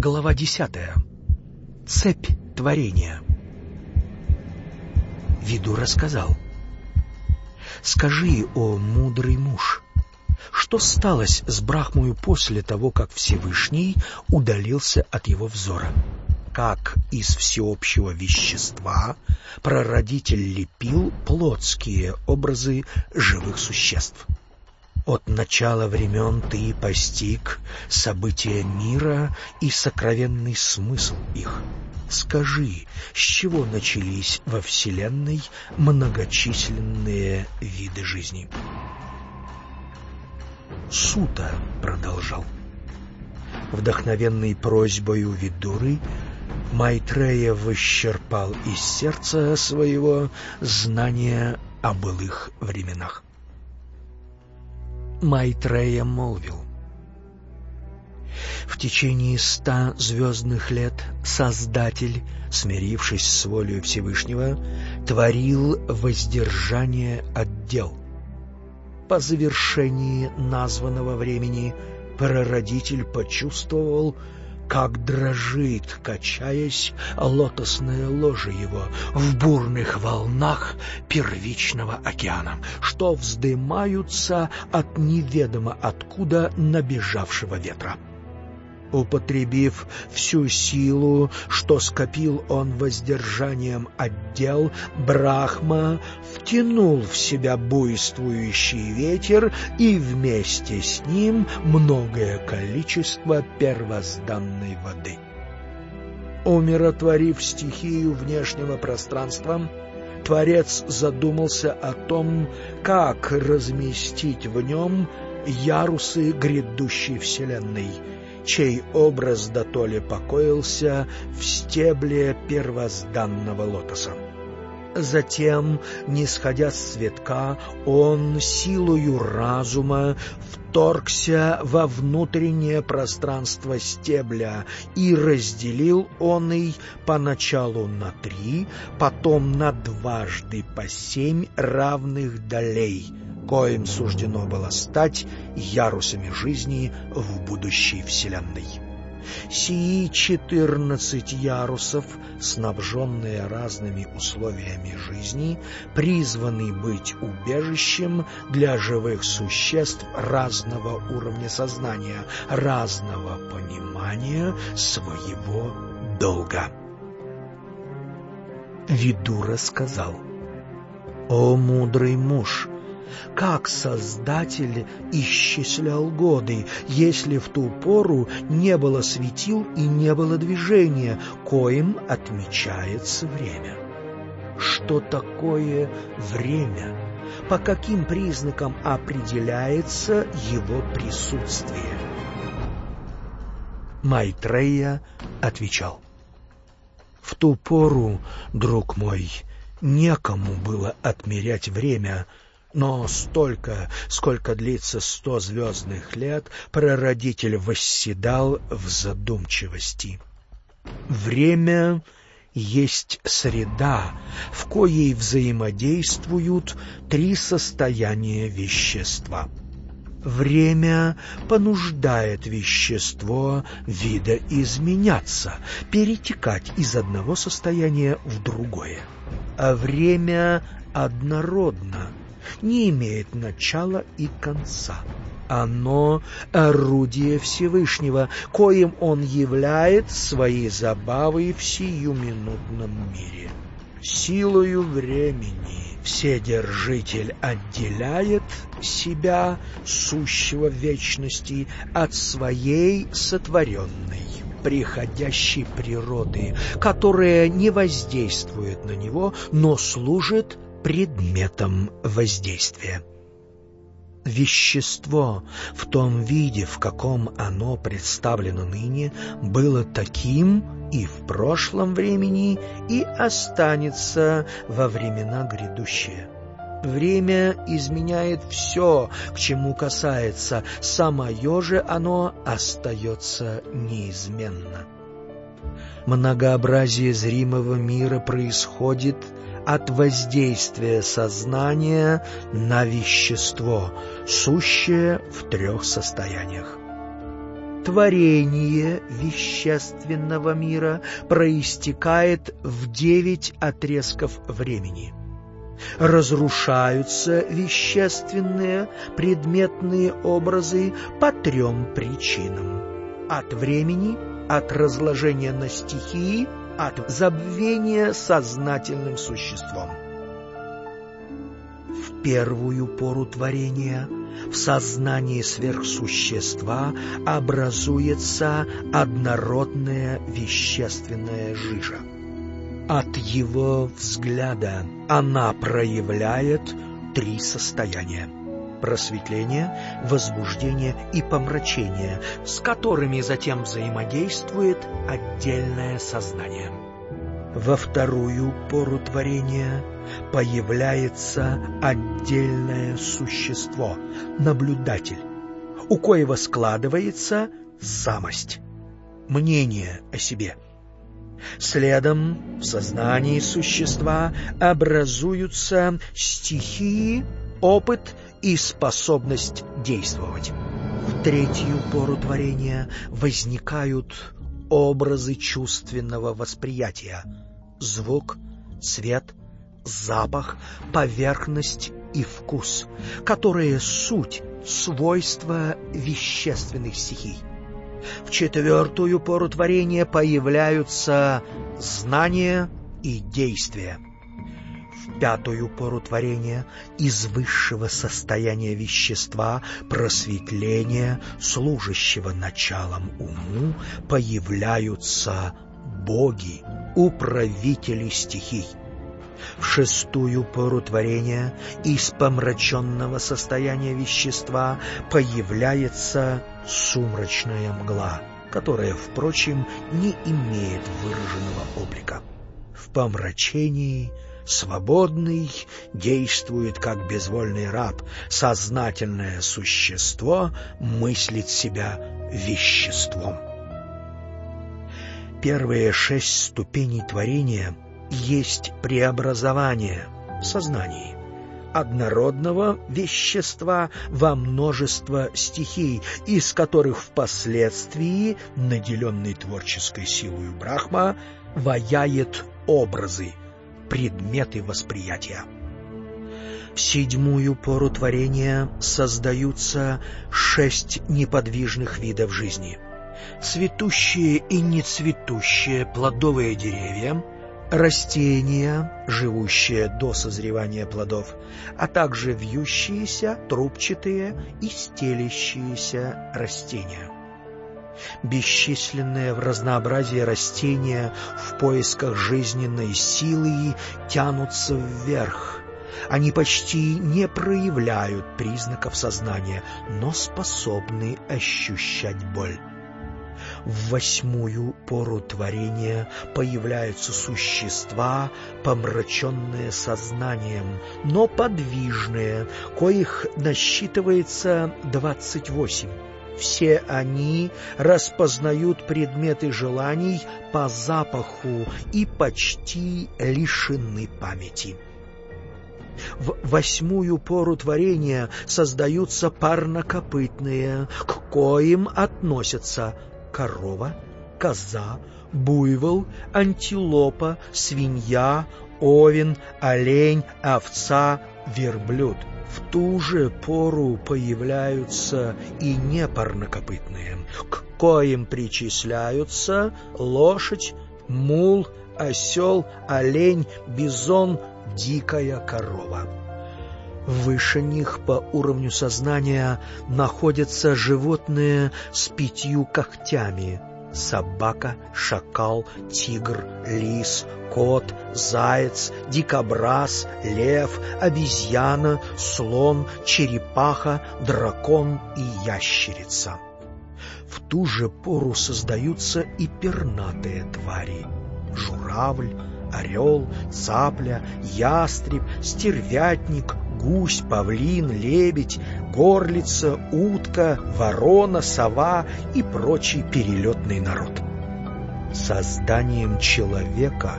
Глава десятая. Цепь творения. Виду рассказал. «Скажи, о мудрый муж, что сталось с Брахмою после того, как Всевышний удалился от его взора? Как из всеобщего вещества прародитель лепил плотские образы живых существ?» От начала времен ты постиг события мира и сокровенный смысл их. Скажи, с чего начались во Вселенной многочисленные виды жизни? Сута продолжал. Вдохновенный просьбою Видуры Майтрея вычерпал из сердца своего знания о былых временах. Майтрея молвил. В течение ста звездных лет Создатель, смирившись с волей Всевышнего, творил воздержание от дел. По завершении названного времени прародитель почувствовал, как дрожит, качаясь, лотосное ложе его в бурных волнах первичного океана, что вздымаются от неведомо откуда набежавшего ветра. Употребив всю силу, что скопил он воздержанием отдел, Брахма втянул в себя буйствующий ветер и вместе с ним многое количество первозданной воды. Умиротворив стихию внешнего пространства, Творец задумался о том, как разместить в нем ярусы грядущей Вселенной — чей образ дотоле покоился в стебле первозданного лотоса. Затем, не сходя с цветка, он силою разума вторгся во внутреннее пространство стебля и разделил он и поначалу на три, потом на дважды по семь равных долей — коим суждено было стать ярусами жизни в будущей Вселенной. Сии четырнадцать ярусов, снабженные разными условиями жизни, призваны быть убежищем для живых существ разного уровня сознания, разного понимания своего долга. Видура сказал, «О мудрый муж, как Создатель исчислял годы, если в ту пору не было светил и не было движения, коим отмечается время? Что такое время? По каким признакам определяется его присутствие? Майтрея отвечал. В ту пору, друг мой, некому было отмерять время, но столько, сколько длится сто звездных лет, прародитель восседал в задумчивости. Время есть среда, в коей взаимодействуют три состояния вещества. Время понуждает вещество вида изменяться, перетекать из одного состояния в другое. А время однородно — не имеет начала и конца. Оно — орудие Всевышнего, коим Он являет свои забавы в сиюминутном мире. Силою времени Вседержитель отделяет себя, сущего вечности, от своей сотворенной приходящей природы, которая не воздействует на него, но служит предметом воздействия. Вещество в том виде, в каком оно представлено ныне, было таким и в прошлом времени, и останется во времена грядущие. Время изменяет все, к чему касается, самое же оно остается неизменно. Многообразие зримого мира происходит от воздействия сознания на вещество, сущее в трех состояниях. творение вещественного мира проистекает в девять отрезков времени. Разрушаются вещественные предметные образы по трем причинам. От времени, от разложения на стихии, от забвения сознательным существом. В первую пору творения в сознании сверхсущества образуется однородная вещественная жижа. От его взгляда она проявляет три состояния – просветление, возбуждение и помрачение, с которыми затем взаимодействует отдельное сознание. Во вторую пору творения появляется отдельное существо, наблюдатель, у коего складывается самость, мнение о себе. Следом в сознании существа образуются стихии, опыт и способность действовать. В третью пору творения возникают образы чувственного восприятия, звук, цвет, запах, поверхность и вкус, которые суть, свойства вещественных стихий. В четвертую пору творения появляются знания и действия. Пятую пору творения из высшего состояния вещества, просветления, служащего началом уму, появляются боги, управители стихий. В шестую пору творения из помраченного состояния вещества появляется сумрачная мгла, которая, впрочем, не имеет выраженного облика. В помрачении свободный действует как безвольный раб, сознательное существо мыслит себя веществом. Первые шесть ступеней творения есть преобразование в сознании однородного вещества во множество стихий, из которых впоследствии, наделенный творческой силой Брахма, ваяет образы, предметы восприятия. В седьмую пору творения создаются шесть неподвижных видов жизни. Цветущие и нецветущие плодовые деревья — растения, живущие до созревания плодов, а также вьющиеся, трубчатые и стелящиеся растения. Бесчисленные в разнообразии растения в поисках жизненной силы тянутся вверх. Они почти не проявляют признаков сознания, но способны ощущать боль. В восьмую пору творения появляются существа, помраченные сознанием, но подвижные, коих насчитывается двадцать восемь. Все они распознают предметы желаний по запаху и почти лишены памяти. В восьмую пору творения создаются парнокопытные, к коим относятся корова, коза, буйвол, антилопа, свинья, овен, олень, овца, верблюд. В ту же пору появляются и непарнокопытные, к коим причисляются лошадь, мул, осел, олень, бизон, дикая корова. Выше них по уровню сознания находятся животные с пятью когтями. Собака, шакал, тигр, лис, кот, заяц, дикобраз, лев, обезьяна, слон, черепаха, дракон и ящерица. В ту же пору создаются и пернатые твари. Журавль, орел, цапля, ястреб, стервятник, гусь, павлин, лебедь, горлица, утка, ворона, сова и прочий перелетный народ. Созданием человека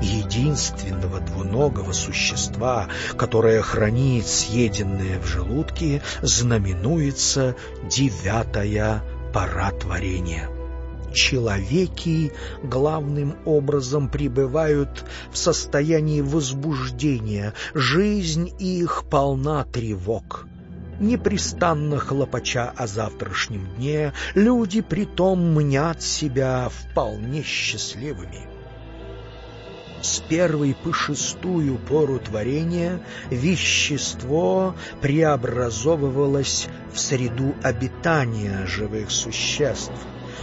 единственного двуногого существа, которое хранит съеденное в желудке, знаменуется девятая пора творения. Человеки главным образом пребывают в состоянии возбуждения, жизнь их полна тревог. Непрестанно хлопача о завтрашнем дне, люди притом мнят себя вполне счастливыми. С первой по шестую пору творения вещество преобразовывалось в среду обитания живых существ.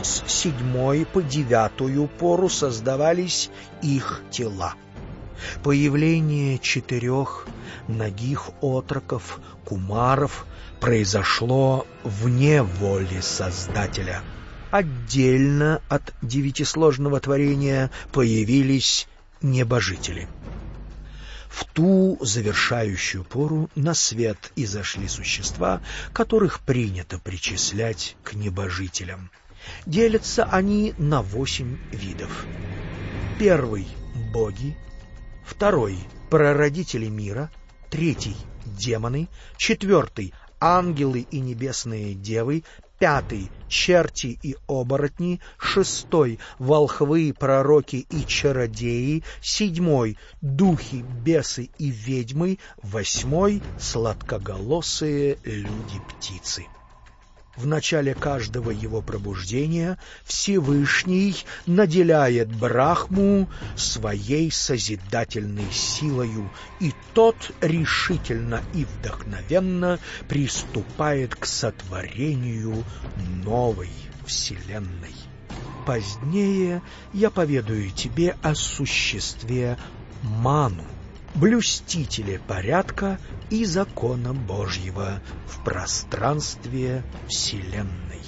С седьмой по девятую пору создавались их тела. Появление четырех ногих отроков, кумаров, произошло вне воли Создателя. Отдельно от девятисложного творения появились небожители. В ту завершающую пору на свет изошли существа, которых принято причислять к небожителям. Делятся они на восемь видов. Первый — боги, второй — прародители мира, третий — демоны, четвертый — ангелы и небесные девы, пятый — черти и оборотни, шестой — волхвы, пророки и чародеи, седьмой — духи, бесы и ведьмы, восьмой — сладкоголосые люди-птицы. В начале каждого его пробуждения Всевышний наделяет Брахму своей созидательной силою, и тот решительно и вдохновенно приступает к сотворению новой Вселенной. Позднее я поведаю тебе о существе Ману, блюстители порядка и закона Божьего в пространстве Вселенной.